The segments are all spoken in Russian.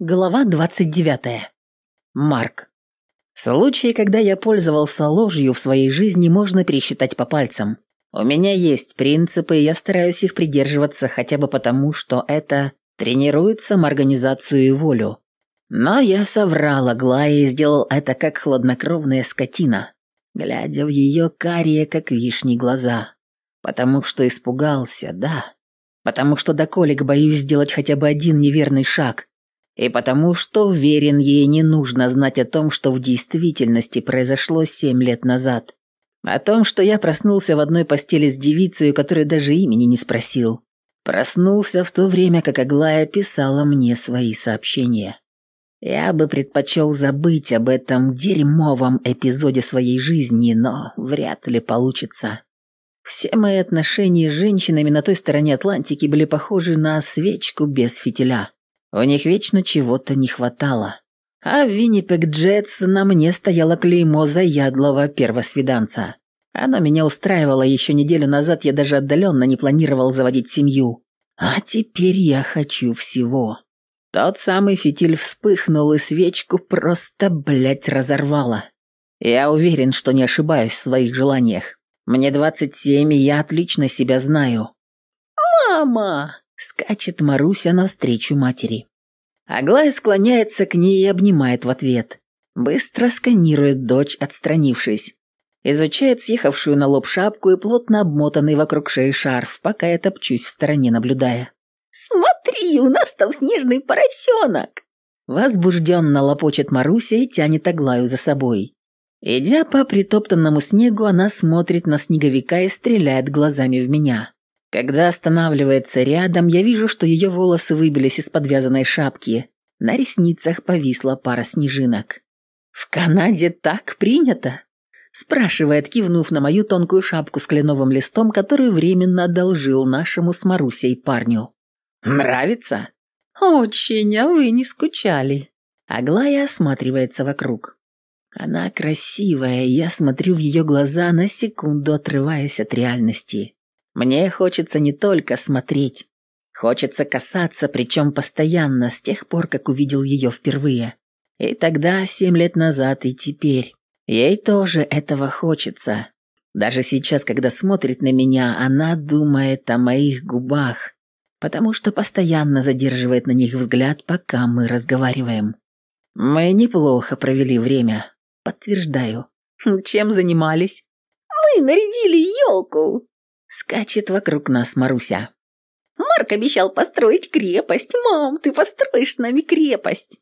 Глава 29. Марк. Случаи, когда я пользовался ложью в своей жизни, можно пересчитать по пальцам. У меня есть принципы, и я стараюсь их придерживаться хотя бы потому, что это тренирует самоорганизацию и волю. Но я соврал Аглае и сделал это как хладнокровная скотина, глядя в ее карие, как вишни, глаза. Потому что испугался, да. Потому что до колик боюсь сделать хотя бы один неверный шаг, и потому что уверен, ей не нужно знать о том, что в действительности произошло семь лет назад. О том, что я проснулся в одной постели с девицей, которой даже имени не спросил. Проснулся в то время, как Аглая писала мне свои сообщения. Я бы предпочел забыть об этом дерьмовом эпизоде своей жизни, но вряд ли получится. Все мои отношения с женщинами на той стороне Атлантики были похожи на свечку без фитиля. У них вечно чего-то не хватало. А в Виннипек Джетс на мне стояло клеймо заядлого первосвиданца. Оно меня устраивало еще неделю назад, я даже отдаленно не планировал заводить семью. А теперь я хочу всего. Тот самый фитиль вспыхнул, и свечку просто, блядь, разорвало. Я уверен, что не ошибаюсь в своих желаниях. Мне 27, и я отлично себя знаю. «Мама!» Скачет Маруся навстречу матери. Аглая склоняется к ней и обнимает в ответ. Быстро сканирует дочь, отстранившись. Изучает съехавшую на лоб шапку и плотно обмотанный вокруг шеи шарф, пока я топчусь в стороне, наблюдая. «Смотри, у нас там снежный поросенок!» Возбужденно лопочет Маруся и тянет Аглаю за собой. Идя по притоптанному снегу, она смотрит на снеговика и стреляет глазами в меня. Когда останавливается рядом, я вижу, что ее волосы выбились из подвязанной шапки. На ресницах повисла пара снежинок. «В Канаде так принято?» спрашивает, кивнув на мою тонкую шапку с кленовым листом, которую временно одолжил нашему с Марусей парню. «Нравится?» «Очень, а вы не скучали». Аглая осматривается вокруг. Она красивая, я смотрю в ее глаза на секунду, отрываясь от реальности. Мне хочется не только смотреть. Хочется касаться, причем постоянно, с тех пор, как увидел ее впервые. И тогда, семь лет назад, и теперь. Ей тоже этого хочется. Даже сейчас, когда смотрит на меня, она думает о моих губах, потому что постоянно задерживает на них взгляд, пока мы разговариваем. Мы неплохо провели время, подтверждаю. Чем занимались? Мы нарядили елку, Скачет вокруг нас Маруся. Марк обещал построить крепость. Мам, ты построишь с нами крепость.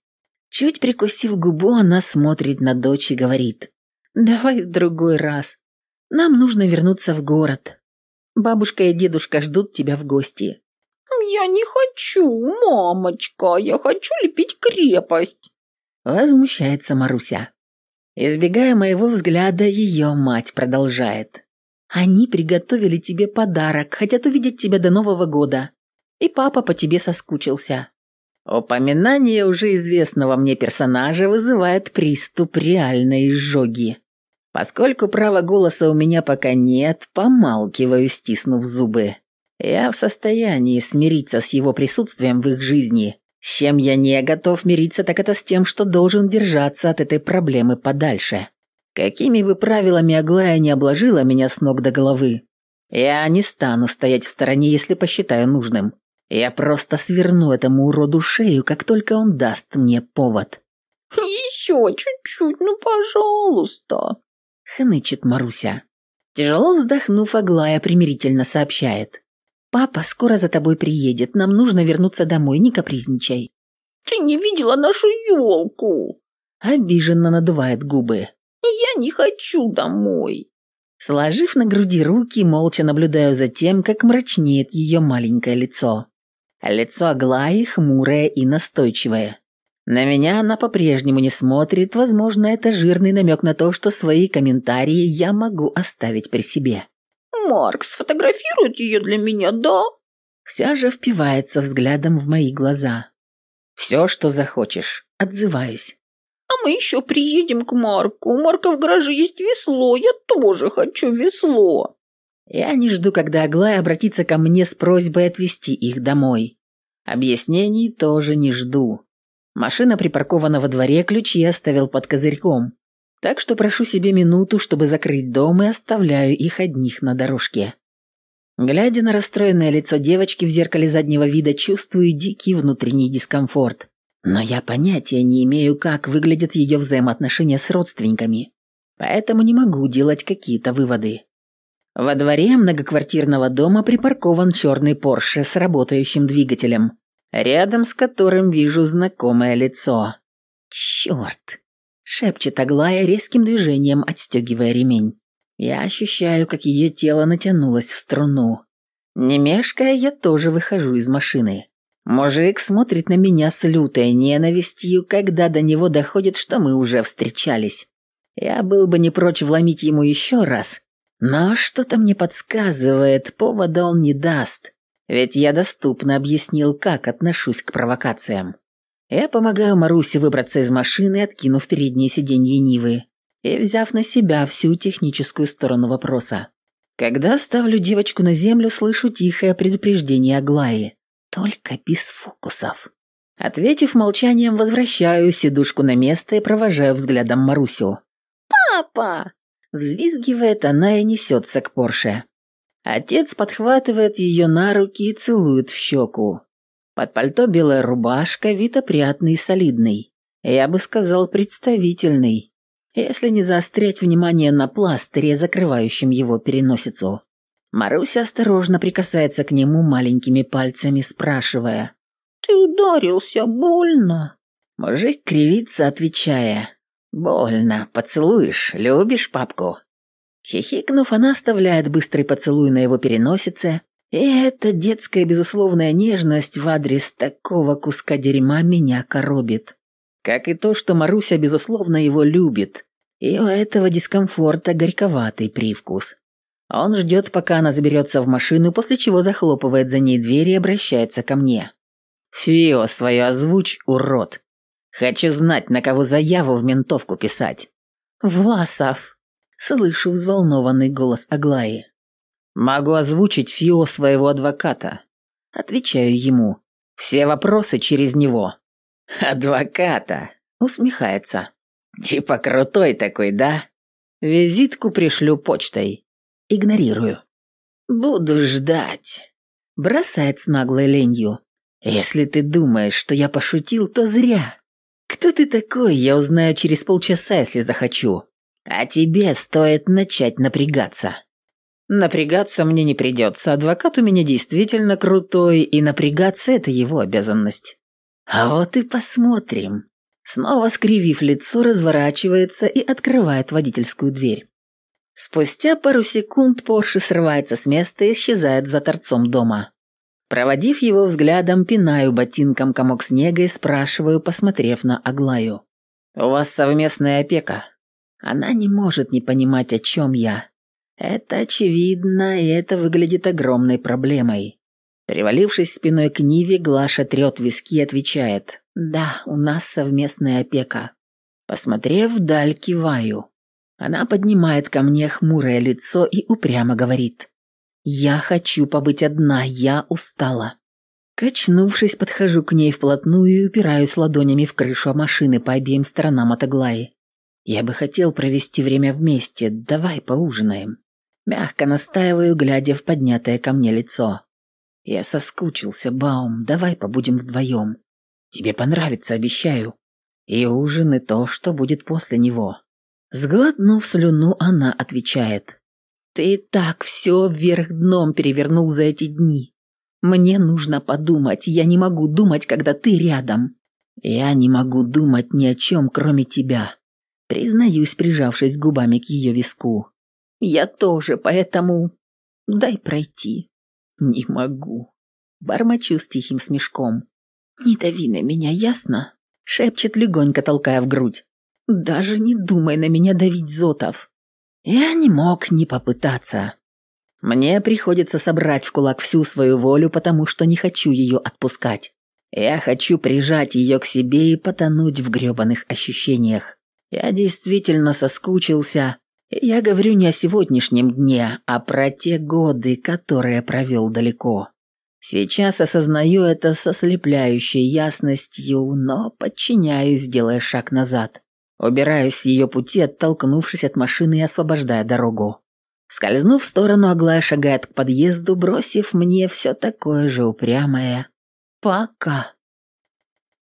Чуть прикусив губу, она смотрит на дочь и говорит. Давай в другой раз. Нам нужно вернуться в город. Бабушка и дедушка ждут тебя в гости. Я не хочу, мамочка. Я хочу лепить крепость. Возмущается Маруся. Избегая моего взгляда, ее мать продолжает. Они приготовили тебе подарок, хотят увидеть тебя до Нового года. И папа по тебе соскучился. Упоминание уже известного мне персонажа вызывает приступ реальной изжоги. Поскольку права голоса у меня пока нет, помалкиваю, стиснув зубы. Я в состоянии смириться с его присутствием в их жизни. С чем я не готов мириться, так это с тем, что должен держаться от этой проблемы подальше. Какими бы правилами Аглая не обложила меня с ног до головы, я не стану стоять в стороне, если посчитаю нужным. Я просто сверну этому уроду шею, как только он даст мне повод. «Еще чуть-чуть, ну пожалуйста», — хнычет Маруся. Тяжело вздохнув, Аглая примирительно сообщает. «Папа скоро за тобой приедет, нам нужно вернуться домой, не капризничай». «Ты не видела нашу елку?» Обиженно надувает губы. Я не хочу домой. Сложив на груди руки, молча наблюдаю за тем, как мрачнеет ее маленькое лицо. Лицо Аглаи хмурое и настойчивое. На меня она по-прежнему не смотрит, возможно, это жирный намек на то, что свои комментарии я могу оставить при себе. «Марк сфотографирует ее для меня, да?» Вся же впивается взглядом в мои глаза. «Все, что захочешь», — отзываюсь. А мы еще приедем к Марку. У Марка в гараже есть весло. Я тоже хочу весло. Я не жду, когда Аглая обратится ко мне с просьбой отвезти их домой. Объяснений тоже не жду. Машина припаркована во дворе, ключи оставил под козырьком. Так что прошу себе минуту, чтобы закрыть дом и оставляю их одних на дорожке. Глядя на расстроенное лицо девочки в зеркале заднего вида, чувствую дикий внутренний дискомфорт. Но я понятия не имею, как выглядят ее взаимоотношения с родственниками, поэтому не могу делать какие-то выводы. Во дворе многоквартирного дома припаркован черный Порше с работающим двигателем, рядом с которым вижу знакомое лицо. «Черт!» – шепчет Аглая резким движением, отстегивая ремень. Я ощущаю, как ее тело натянулось в струну. Не мешкая, я тоже выхожу из машины. Мужик смотрит на меня с лютой ненавистью, когда до него доходит, что мы уже встречались. Я был бы не прочь вломить ему еще раз, но что-то мне подсказывает, повода он не даст, ведь я доступно объяснил, как отношусь к провокациям. Я помогаю Марусе выбраться из машины, откинув переднее сиденье Нивы и взяв на себя всю техническую сторону вопроса. Когда ставлю девочку на землю, слышу тихое предупреждение Аглаи. Только без фокусов. Ответив молчанием, возвращаю сидушку на место и провожаю взглядом Марусю. «Папа!» Взвизгивает она и несется к Порше. Отец подхватывает ее на руки и целует в щеку. Под пальто белая рубашка, вид опрятный и солидный. Я бы сказал, представительный если не заострять внимание на пластыре, закрывающем его переносицу. Маруся осторожно прикасается к нему маленькими пальцами, спрашивая. «Ты ударился, больно?» Мужик кривится, отвечая. «Больно. Поцелуешь? Любишь папку?» Хихикнув, она оставляет быстрый поцелуй на его переносице, и эта детская безусловная нежность в адрес такого куска дерьма меня коробит. Как и то, что Маруся безусловно его любит, и у этого дискомфорта горьковатый привкус. Он ждет, пока она заберется в машину, после чего захлопывает за ней дверь и обращается ко мне. «Фио свое озвучь, урод. Хочу знать, на кого заяву в ментовку писать». «Власов!» — слышу взволнованный голос Аглаи. «Могу озвучить Фио своего адвоката». Отвечаю ему. «Все вопросы через него». «Адвоката!» — усмехается. Типа крутой такой, да? Визитку пришлю почтой. Игнорирую. Буду ждать. Бросает с наглой ленью. Если ты думаешь, что я пошутил, то зря. Кто ты такой, я узнаю через полчаса, если захочу. А тебе стоит начать напрягаться. Напрягаться мне не придется, адвокат у меня действительно крутой, и напрягаться – это его обязанность. А вот и посмотрим. Снова скривив лицо, разворачивается и открывает водительскую дверь. Спустя пару секунд Порше срывается с места и исчезает за торцом дома. Проводив его взглядом, пинаю ботинком комок снега и спрашиваю, посмотрев на Аглаю. «У вас совместная опека?» Она не может не понимать, о чем я. Это очевидно, и это выглядит огромной проблемой. Привалившись спиной к Ниве, Глаша трет виски и отвечает. «Да, у нас совместная опека». Посмотрев вдаль, киваю. Она поднимает ко мне хмурое лицо и упрямо говорит. «Я хочу побыть одна, я устала». Качнувшись, подхожу к ней вплотную и упираюсь ладонями в крышу машины по обеим сторонам от Аглаи. «Я бы хотел провести время вместе, давай поужинаем». Мягко настаиваю, глядя в поднятое ко мне лицо. Я соскучился, Баум, давай побудем вдвоем. Тебе понравится, обещаю. И ужин, и то, что будет после него. Сглотнув слюну, она отвечает. Ты так все вверх дном перевернул за эти дни. Мне нужно подумать, я не могу думать, когда ты рядом. Я не могу думать ни о чем, кроме тебя. Признаюсь, прижавшись губами к ее виску. Я тоже, поэтому... Дай пройти. «Не могу». Бормочу с тихим смешком. «Не дави на меня, ясно?» Шепчет легонько, толкая в грудь. «Даже не думай на меня давить, Зотов». Я не мог не попытаться. Мне приходится собрать в кулак всю свою волю, потому что не хочу ее отпускать. Я хочу прижать ее к себе и потонуть в гребаных ощущениях. Я действительно соскучился, я говорю не о сегодняшнем дне, а про те годы, которые провел далеко. Сейчас осознаю это со слепляющей ясностью, но подчиняюсь, делая шаг назад. Убираюсь с ее пути, оттолкнувшись от машины и освобождая дорогу. Скользнув в сторону, Аглая шагает к подъезду, бросив мне все такое же упрямое. Пока.